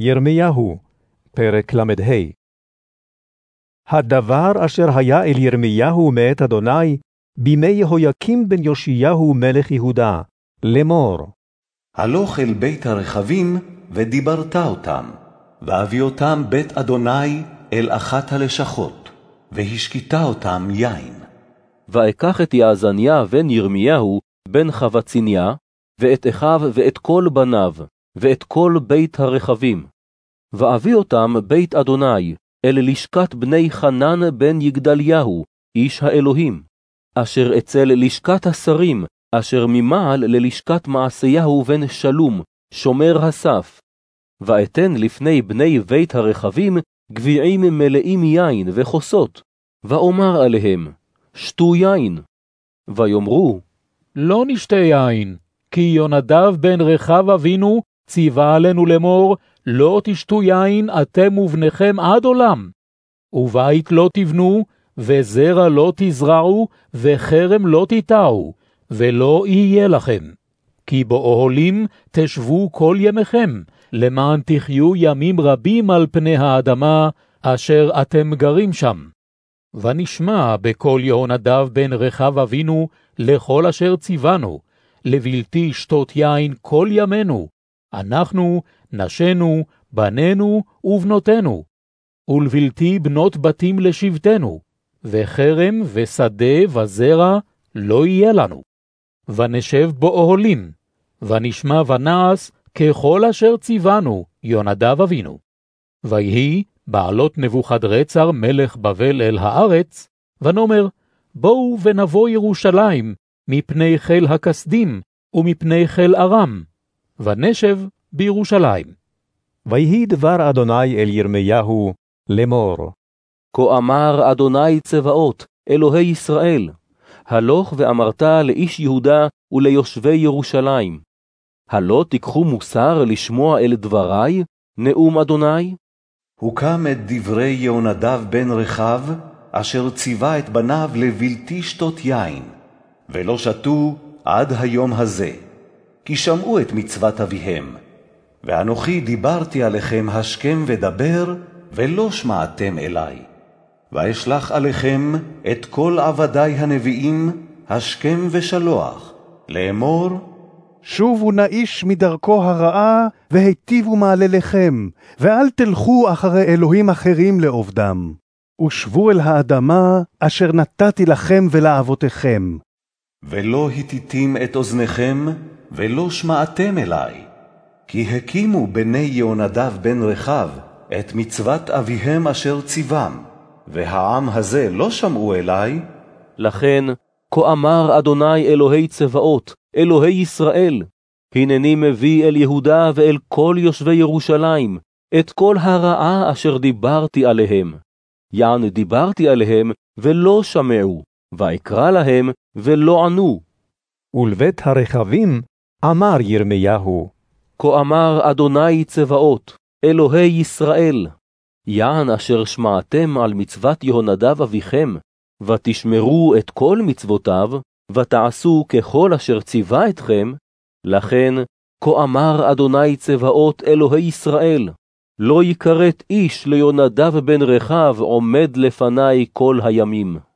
ירמיהו, פרק ל"ה הדבר אשר היה אל ירמיהו מאת אדוני, בימי יהויקים בן יאשיהו מלך יהודה, לאמור. הלוך אל בית הרכבים, ודיברת אותם, ואביא אותם בית אדוני אל אחת הלשכות, והשקיטה אותם יין. ואקח את יעזניה בן ירמיהו, בן חבציניה, ואת אחיו ואת כל בניו, ואת כל בית הרכבים. ואביא אותם בית אדוני, אל לשכת בני חנן בן יגדליהו, איש האלוהים, אשר אצל לשכת השרים, אשר ממעל ללשכת מעשיהו בן שלום, שומר הסף. ואתן לפני בני בית הרכבים גביעים מלאים יין וכוסות, ואומר עליהם, שתו יין. ויאמרו, לא נשתה יין, כי יונדב בן רחב אבינו ציווה עלינו לאמור, לא תשתו יין אתם ובניכם עד עולם. ובית לא תבנו, וזרע לא תזרעו, וכרם לא תיטעו, ולא יהיה לכם. כי באוהלים תשבו כל ימיכם, למען תחיו ימים רבים על פני האדמה, אשר אתם גרים שם. ונשמע בקול יהונדב בן רחב אבינו, לכל אשר ציוונו, לבלתי שתות יין כל ימינו, אנחנו, נשינו, בנינו ובנותינו, ולבלתי בנות בתים לשבטנו, וחרם ושדה וזרע לא יהיה לנו. ונשב באוהלים, ונשמע ונעש ככל אשר ציוונו, יונדב אבינו. ויהי בעלות נבוכדרצר מלך בבל אל הארץ, ונאמר, בואו ונבוא ירושלים, מפני חיל הכסדים, ומפני חיל ארם, ונשב בירושלים. ויהי דבר אדוני אל ירמיהו לאמור. כה אמר אדוני צבאות, אלוהי ישראל, הלוך ואמרת לאיש יהודה וליושבי ירושלים, הלא תיקחו מוסר לשמוע אל דברי, נאום אדוני? הוקם את דברי יהונדב בן רחב, אשר ציווה את בניו לבלתי שתות יין, ולא שתו עד היום הזה. כי שמעו את מצוות אביהם. ואנוכי דיברתי עליכם השכם ודבר, ולא שמעתם אלי. ואשלח עליכם את כל עבדי הנביאים, השכם ושלוח, לאמור, שובו נא איש מדרכו הרעה, והיטיבו מעלליכם, ואל תלכו אחרי אלוהים אחרים לעובדם. ושבו אל האדמה אשר נתתי לכם ולאבותיכם. ולא התיתם את אוזניכם, ולא שמעתם אלי. כי הקימו בני יהונדב בן רחב את מצוות אביהם אשר ציוום, והעם הזה לא שמעו אלי. לכן, כה אמר אדוני אלוהי צבאות, אלוהי ישראל, הנני מביא אל יהודה ואל כל יושבי ירושלים, את כל הרעה אשר דיברתי עליהם. יען דיברתי עליהם, ולא שמעו, ואקרא להם, ולא ענו. ולבית הרכבים אמר ירמיהו, כה אמר אדוני צבאות, אלוהי ישראל, יען אשר שמעתם על מצוות יהונדב אביכם, ותשמרו את כל מצוותיו, ותעשו ככל אשר ציווה אתכם, לכן, כה אמר אדוני צבאות אלוהי ישראל, לא יכרת איש ליונדב בן רחב עומד לפני כל הימים.